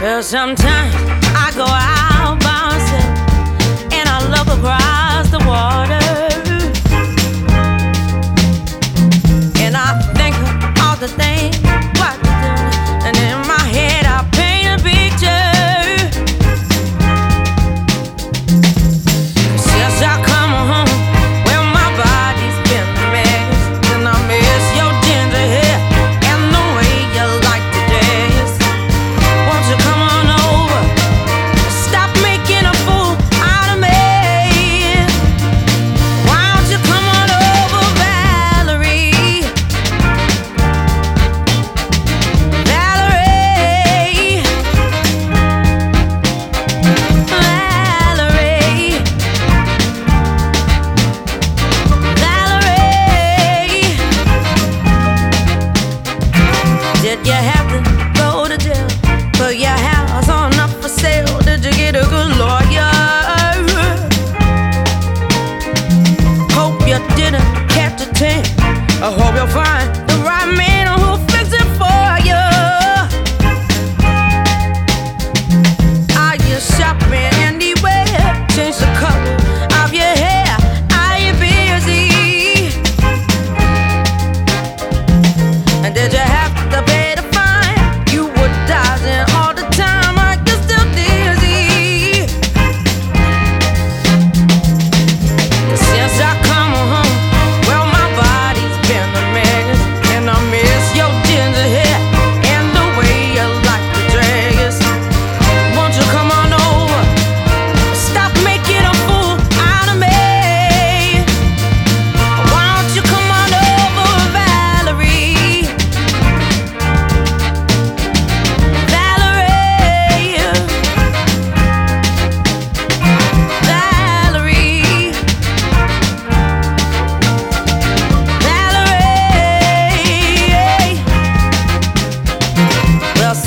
Well, sometimes I go out by myself and I look across the world.